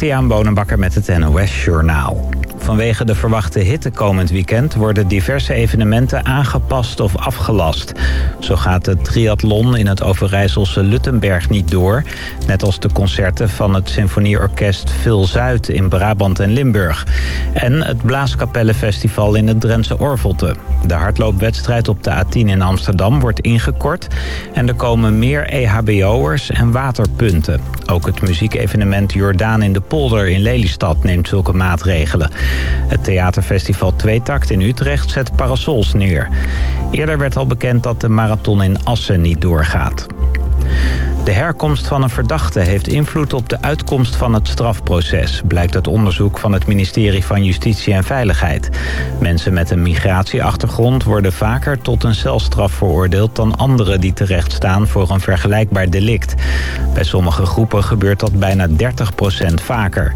Christian Bonenbakker met het NOS Journaal. Vanwege de verwachte hitte komend weekend worden diverse evenementen aangepast of afgelast. Zo gaat de triathlon in het Overijsselse Luttenberg niet door. Net als de concerten van het Symfonieorkest Phil Zuid in Brabant en Limburg. En het Blaaskapellenfestival in het Drentse Orvelte. De hardloopwedstrijd op de A10 in Amsterdam wordt ingekort. En er komen meer EHBO'ers en waterpunten. Ook het muziekevenement Jordaan in de Polder in Lelystad neemt zulke maatregelen. Het theaterfestival Tweetakt in Utrecht zet parasols neer. Eerder werd al bekend dat de marathon in Assen niet doorgaat. De herkomst van een verdachte heeft invloed op de uitkomst van het strafproces... blijkt uit onderzoek van het ministerie van Justitie en Veiligheid. Mensen met een migratieachtergrond worden vaker tot een celstraf veroordeeld... dan anderen die terechtstaan voor een vergelijkbaar delict. Bij sommige groepen gebeurt dat bijna 30% vaker.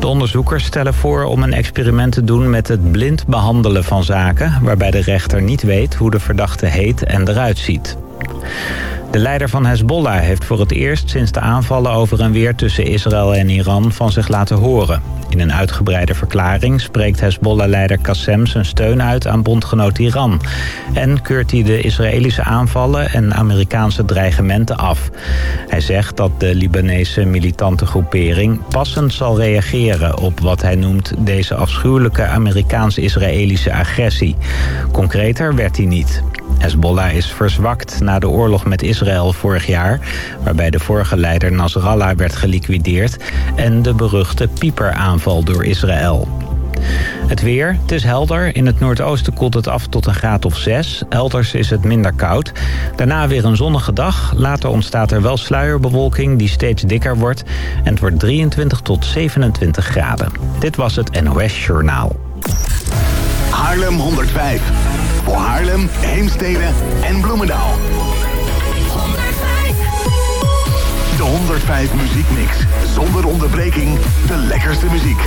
De onderzoekers stellen voor om een experiment te doen met het blind behandelen van zaken... waarbij de rechter niet weet hoe de verdachte heet en eruit ziet. De leider van Hezbollah heeft voor het eerst sinds de aanvallen over en weer tussen Israël en Iran van zich laten horen. In een uitgebreide verklaring spreekt Hezbollah-leider Qassem zijn steun uit aan bondgenoot Iran. En keurt hij de Israëlische aanvallen en Amerikaanse dreigementen af. Hij zegt dat de Libanese militante groepering passend zal reageren op wat hij noemt deze afschuwelijke Amerikaans-Israëlische agressie. Concreter werd hij niet. Hezbollah is verzwakt na de oorlog met Israël vorig jaar... waarbij de vorige leider Nasrallah werd geliquideerd... en de beruchte pieperaanval door Israël. Het weer, het is helder. In het noordoosten koelt het af tot een graad of 6. Elders is het minder koud. Daarna weer een zonnige dag. Later ontstaat er wel sluierbewolking die steeds dikker wordt. En het wordt 23 tot 27 graden. Dit was het NOS Journaal. Haarlem 105. Voor Haarlem, Heemstede en Bloemendaal. 105. De 105 Muziekmix. Zonder onderbreking de lekkerste muziek.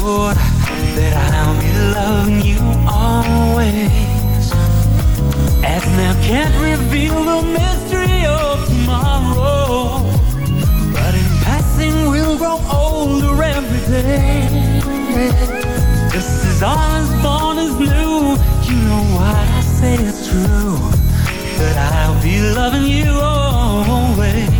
sure that I'll be loving you always. And now can't reveal the mystery of tomorrow. But in passing, we'll grow older every day. This is all as born as new. You know what I say is true. That I'll be loving you always.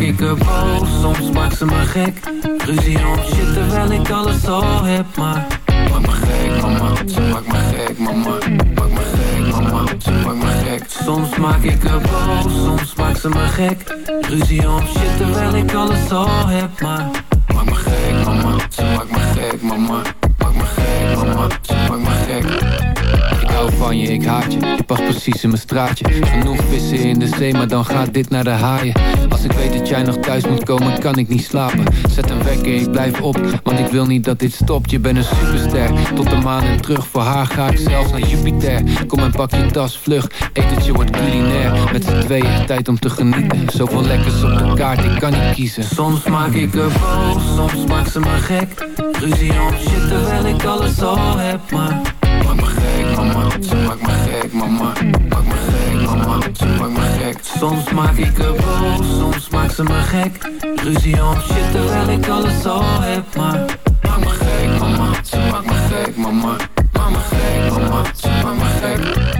Ik er boos, soms maakt ze me gek. Ruzie om shit terwijl ik alles al heb Maar maak me gek mama, ze maakt me gek mama. Maak me gek mama, ze maakt me gek. Soms maak ik er boos, soms maakt ze me gek. Ruzie om shit terwijl ik alles al heb Maar maak me gek mama, ze maakt me gek mama ik haat je, je past precies in mijn straatje. Genoeg vissen in de zee, maar dan gaat dit naar de haaien. Als ik weet dat jij nog thuis moet komen, kan ik niet slapen. Zet een wekker, ik blijf op, want ik wil niet dat dit stopt. Je bent een superster, tot de maan en terug Voor haar ga ik zelfs naar Jupiter. Kom en pak je tas, vlug, etentje wordt culinair. Met z'n tweeën, tijd om te genieten. Zoveel lekkers op de kaart, ik kan niet kiezen. Soms maak ik er boos, soms maakt ze me gek. Ruzie om shit terwijl ik alles al heb, maar mama, ze maakt me gek, mama. Maak me gek, mama, ze maakt me gek. Soms maak ik er boos, soms maakt ze me gek. Ruzie om shit terwijl ik alles al heb, maar Maak me gek, mama, ze maakt me gek, mama. Maak me gek, mama, ze maakt me gek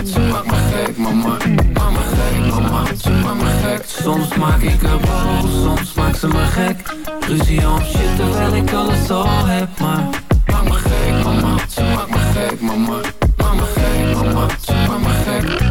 Maak me gek, mama, ze maakt me gek, mama Maak me gek, Soms maak ik er boos, soms maakt ze me gek. Ruzie om shit terwijl ik alles al heb, maar Maak me gek, mama, ze maakt me gek, mama. Maak me gek, mama, ze maakt me gek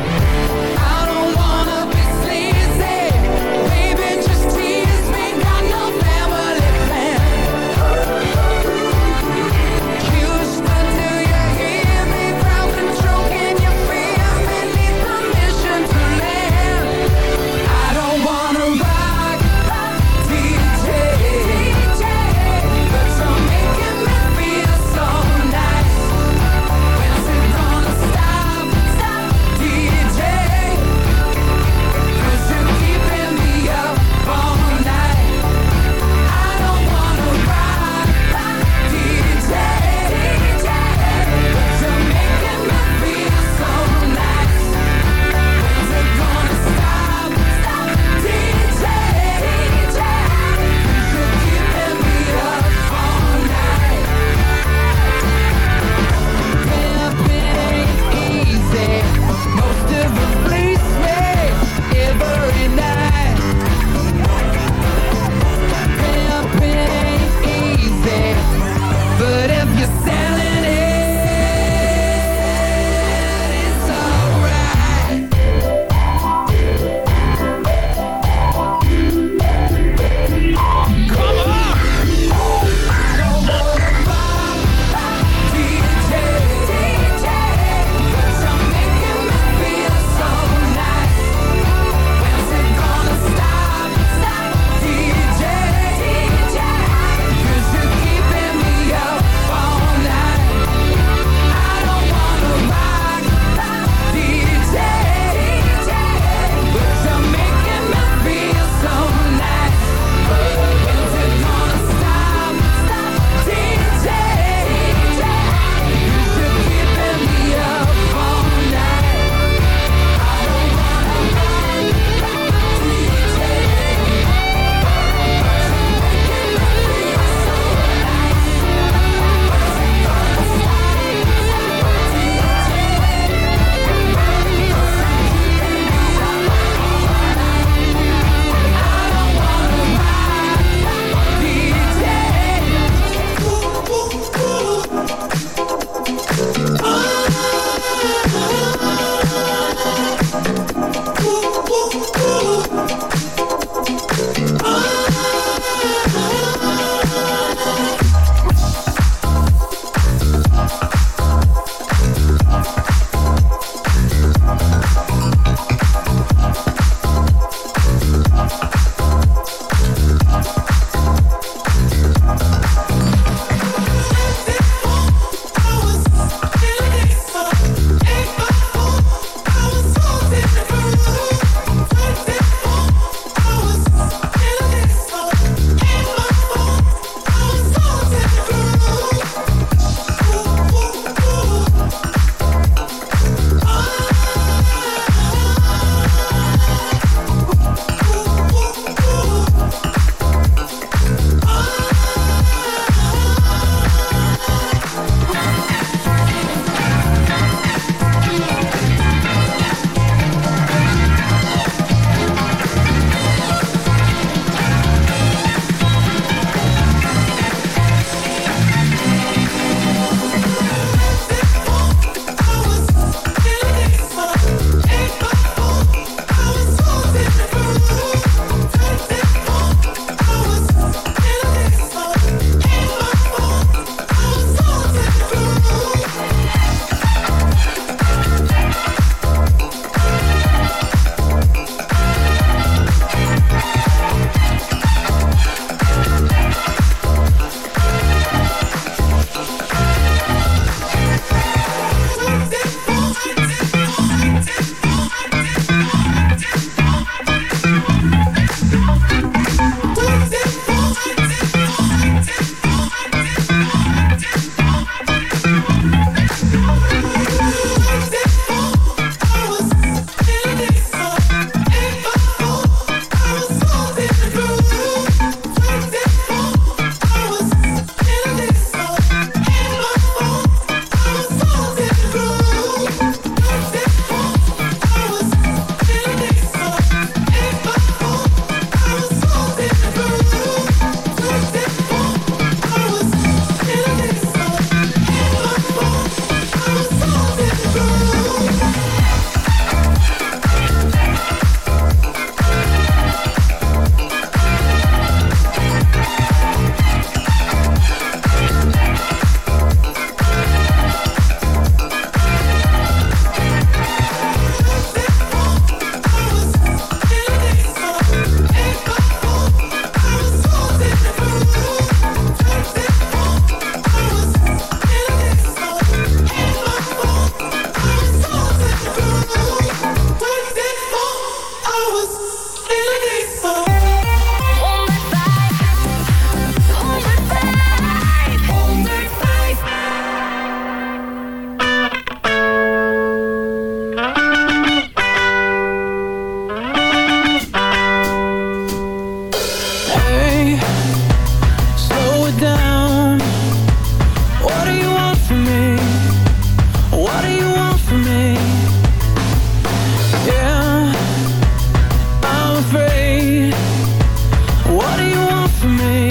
you want from me?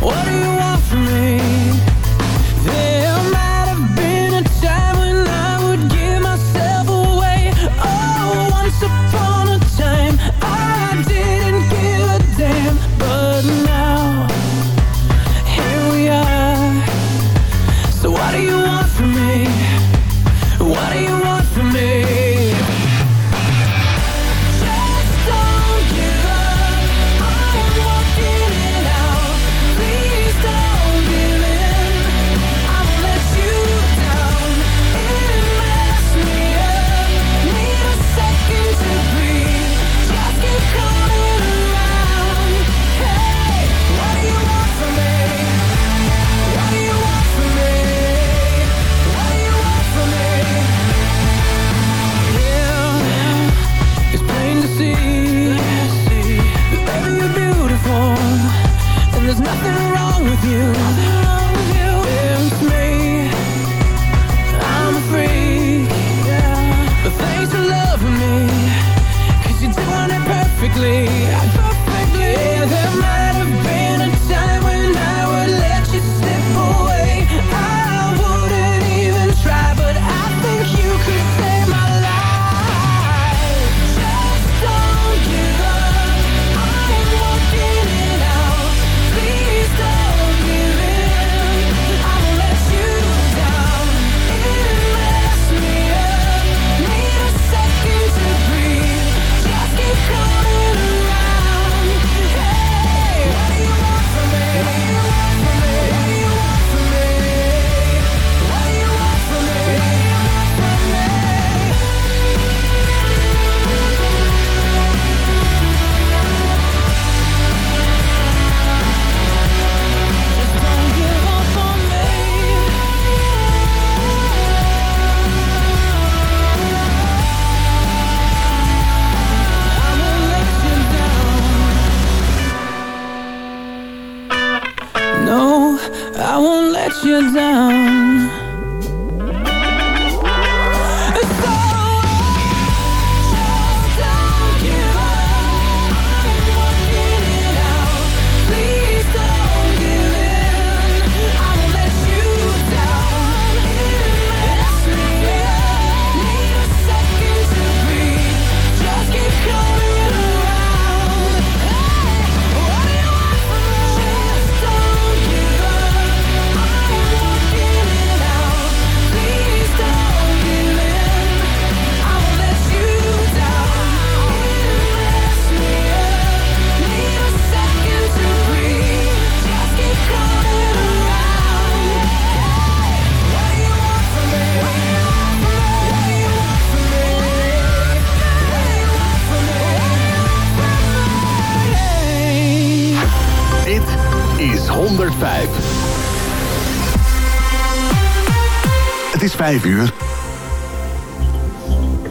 What do you want from me?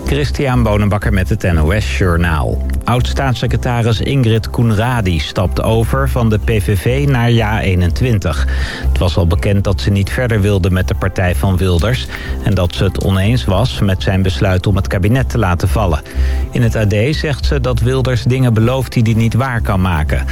Christian Bonenbakker met het NOS Journaal. Oud-staatssecretaris Ingrid Koenradi stapt over van de PVV naar JA21. Het was al bekend dat ze niet verder wilde met de partij van Wilders... en dat ze het oneens was met zijn besluit om het kabinet te laten vallen. In het AD zegt ze dat Wilders dingen belooft die hij niet waar kan maken.